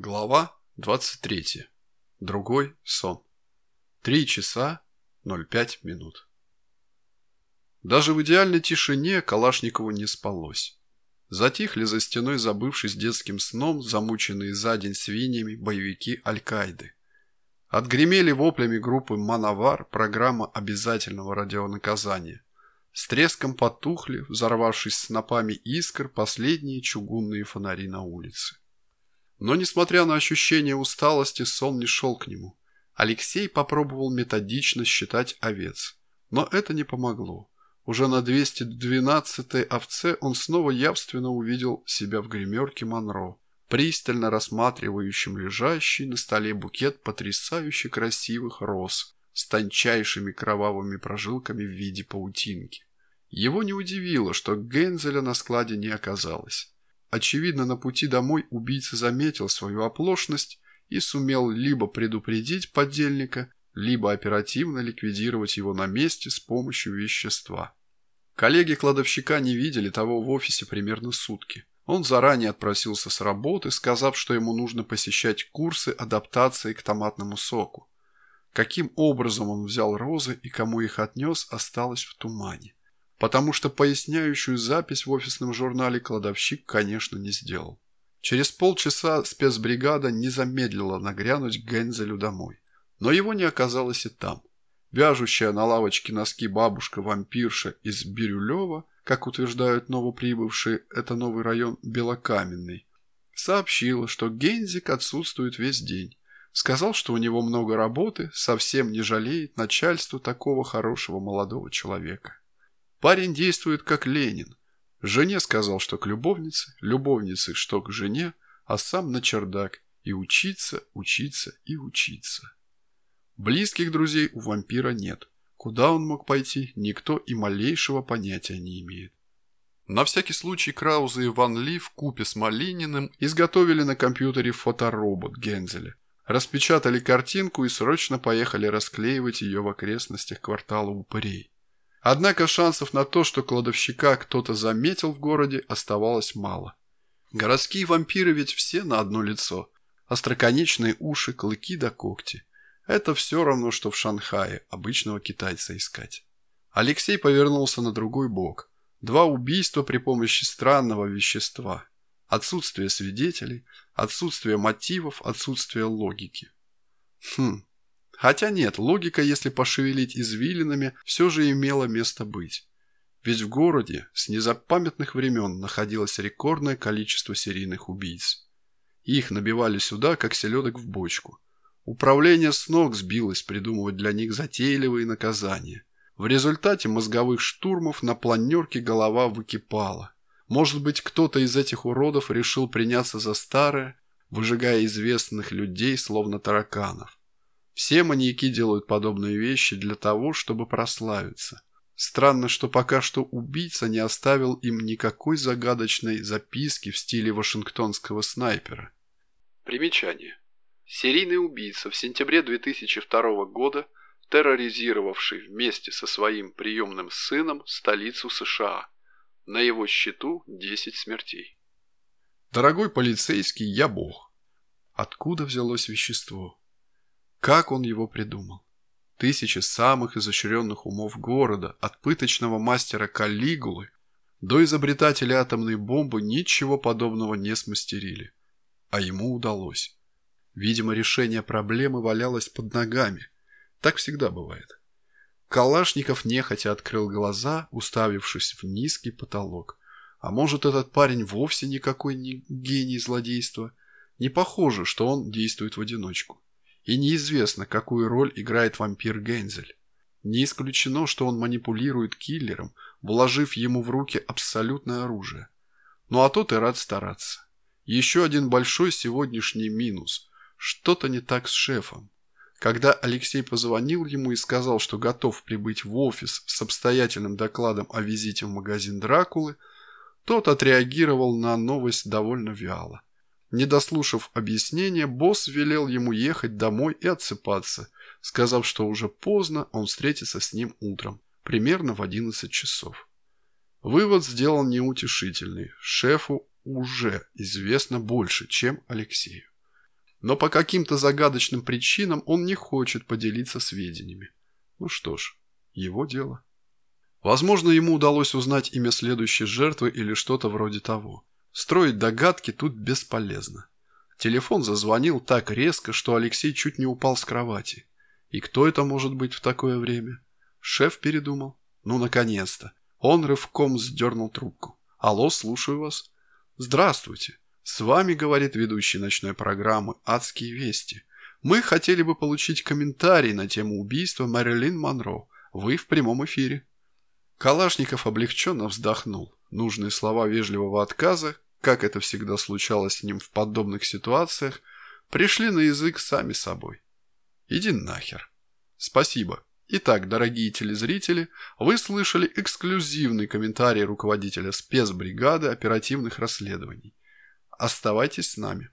Глава 23. Другой сон. Три часа 05 минут. Даже в идеальной тишине Калашникову не спалось. Затихли за стеной, забывшись детским сном, замученные за день свиньями боевики Аль-Каиды. Отгремели воплями группы «Мановар» программа обязательного радионаказания. С треском потухли, взорвавшись снопами искр, последние чугунные фонари на улице. Но, несмотря на ощущение усталости, сон не шел к нему. Алексей попробовал методично считать овец. Но это не помогло. Уже на 212-й овце он снова явственно увидел себя в гримерке Монро, пристально рассматривающим лежащий на столе букет потрясающе красивых роз с тончайшими кровавыми прожилками в виде паутинки. Его не удивило, что Гензеля на складе не оказалось. Очевидно, на пути домой убийца заметил свою оплошность и сумел либо предупредить подельника, либо оперативно ликвидировать его на месте с помощью вещества. Коллеги кладовщика не видели того в офисе примерно сутки. Он заранее отпросился с работы, сказав, что ему нужно посещать курсы адаптации к томатному соку. Каким образом он взял розы и кому их отнес, осталось в тумане потому что поясняющую запись в офисном журнале кладовщик, конечно, не сделал. Через полчаса спецбригада не замедлила нагрянуть Гензелю домой. Но его не оказалось и там. Вяжущая на лавочке носки бабушка-вампирша из Бирюлева, как утверждают новоприбывшие, это новый район Белокаменный, сообщила, что Гензик отсутствует весь день. Сказал, что у него много работы, совсем не жалеет начальству такого хорошего молодого человека. Парень действует как Ленин. Жене сказал, что к любовнице, любовнице, что к жене, а сам на чердак. И учиться, учиться и учиться. Близких друзей у вампира нет. Куда он мог пойти, никто и малейшего понятия не имеет. На всякий случай Крауза и Ван Ли в купе с Малининым изготовили на компьютере фоторобот Гензеля, распечатали картинку и срочно поехали расклеивать ее в окрестностях квартала упырей. Однако шансов на то, что кладовщика кто-то заметил в городе, оставалось мало. Городские вампиры ведь все на одно лицо. Остроконечные уши, клыки да когти. Это все равно, что в Шанхае обычного китайца искать. Алексей повернулся на другой бок. Два убийства при помощи странного вещества. Отсутствие свидетелей, отсутствие мотивов, отсутствие логики. Хм, Хотя нет, логика, если пошевелить извилинами, все же имела место быть. Ведь в городе с незапамятных времен находилось рекордное количество серийных убийц. Их набивали сюда, как селедок в бочку. Управление с ног сбилось придумывать для них затейливые наказания. В результате мозговых штурмов на планерке голова выкипала. Может быть, кто-то из этих уродов решил приняться за старое, выжигая известных людей, словно тараканов. Все маньяки делают подобные вещи для того, чтобы прославиться. Странно, что пока что убийца не оставил им никакой загадочной записки в стиле вашингтонского снайпера. Примечание. Серийный убийца в сентябре 2002 года, терроризировавший вместе со своим приемным сыном столицу США. На его счету 10 смертей. Дорогой полицейский, я бог. Откуда взялось вещество? Как он его придумал? Тысячи самых изощренных умов города, от пыточного мастера Каллигулы до изобретателя атомной бомбы ничего подобного не смастерили. А ему удалось. Видимо, решение проблемы валялось под ногами. Так всегда бывает. Калашников нехотя открыл глаза, уставившись в низкий потолок. А может, этот парень вовсе никакой не гений злодейства? Не похоже, что он действует в одиночку. И неизвестно, какую роль играет вампир Гензель. Не исключено, что он манипулирует киллером, вложив ему в руки абсолютное оружие. Ну а тот и рад стараться. Еще один большой сегодняшний минус. Что-то не так с шефом. Когда Алексей позвонил ему и сказал, что готов прибыть в офис с обстоятельным докладом о визите в магазин Дракулы, тот отреагировал на новость довольно вяло. Не дослушав объяснения, босс велел ему ехать домой и отсыпаться, сказав, что уже поздно, он встретится с ним утром, примерно в 11 часов. Вывод сделал неутешительный. Шефу уже известно больше, чем Алексею. Но по каким-то загадочным причинам он не хочет поделиться сведениями. Ну что ж, его дело. Возможно, ему удалось узнать имя следующей жертвы или что-то вроде того. Строить догадки тут бесполезно. Телефон зазвонил так резко, что Алексей чуть не упал с кровати. И кто это может быть в такое время? Шеф передумал. Ну, наконец-то. Он рывком сдернул трубку. «Алло, слушаю вас». «Здравствуйте. С вами, — говорит ведущий ночной программы, — «Адские вести». Мы хотели бы получить комментарий на тему убийства Мэрилин Монро. Вы в прямом эфире». Калашников облегченно вздохнул. Нужные слова вежливого отказа, как это всегда случалось с ним в подобных ситуациях, пришли на язык сами собой. «Иди нахер». «Спасибо. Итак, дорогие телезрители, вы слышали эксклюзивный комментарий руководителя спецбригады оперативных расследований. Оставайтесь с нами».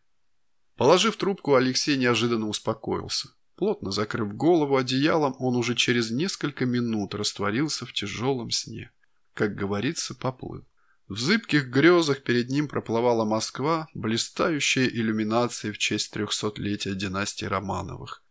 Положив трубку, Алексей неожиданно успокоился. Плотно закрыв голову одеялом, он уже через несколько минут растворился в тяжелом сне. Как говорится, поплыл. В зыбких грезах перед ним проплывала Москва, блистающая иллюминацией в честь трехсотлетия династии Романовых.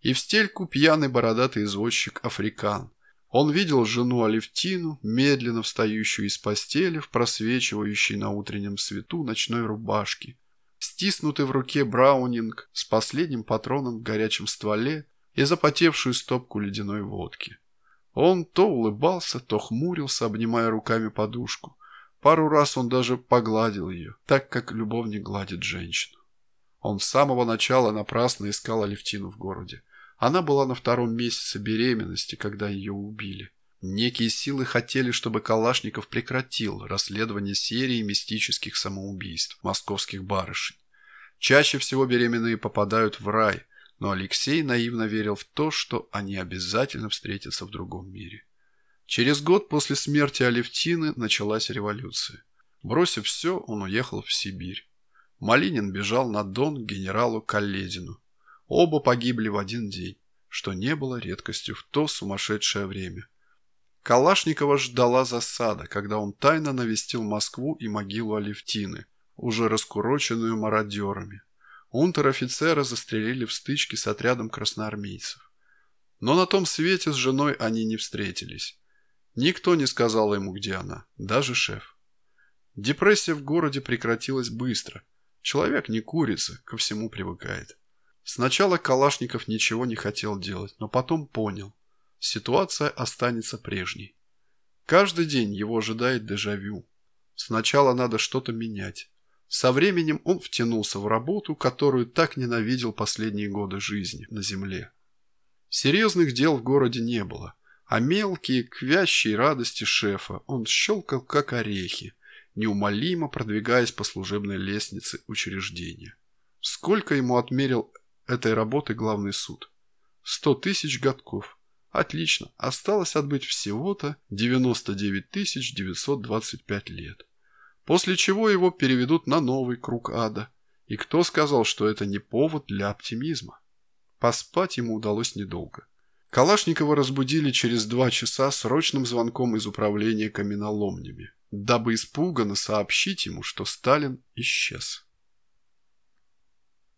И в стельку пьяный бородатый извозчик Африкан. Он видел жену Алевтину, медленно встающую из постели в просвечивающей на утреннем свету ночной рубашке, стиснутый в руке браунинг с последним патроном в горячем стволе и запотевшую стопку ледяной водки. Он то улыбался, то хмурился, обнимая руками подушку. Пару раз он даже погладил ее, так как любовник гладит женщину. Он с самого начала напрасно искал Алевтину в городе. Она была на втором месяце беременности, когда ее убили. Некие силы хотели, чтобы Калашников прекратил расследование серии мистических самоубийств московских барышень. Чаще всего беременные попадают в рай, но Алексей наивно верил в то, что они обязательно встретятся в другом мире. Через год после смерти Алевтины началась революция. Бросив все, он уехал в Сибирь. Малинин бежал на Дон к генералу Каледину. Оба погибли в один день, что не было редкостью в то сумасшедшее время. Калашникова ждала засада, когда он тайно навестил Москву и могилу Алевтины, уже раскуроченную мародерами. Унтер-офицера застрелили в стычке с отрядом красноармейцев. Но на том свете с женой они не встретились. Никто не сказал ему, где она, даже шеф. Депрессия в городе прекратилась быстро. Человек не курица, ко всему привыкает. Сначала Калашников ничего не хотел делать, но потом понял ситуация останется прежней. Каждый день его ожидает дежавю. Сначала надо что-то менять. Со временем он втянулся в работу, которую так ненавидел последние годы жизни на земле. Серьезных дел в городе не было, а мелкие, к радости шефа он щелкал как орехи, неумолимо продвигаясь по служебной лестнице учреждения. Сколько ему отмерил этой работы главный суд? Сто тысяч годков – Отлично, осталось отбыть всего-то 99 925 лет. После чего его переведут на новый круг ада. И кто сказал, что это не повод для оптимизма? Поспать ему удалось недолго. Калашникова разбудили через два часа срочным звонком из управления каменоломнями, дабы испуганно сообщить ему, что Сталин исчез.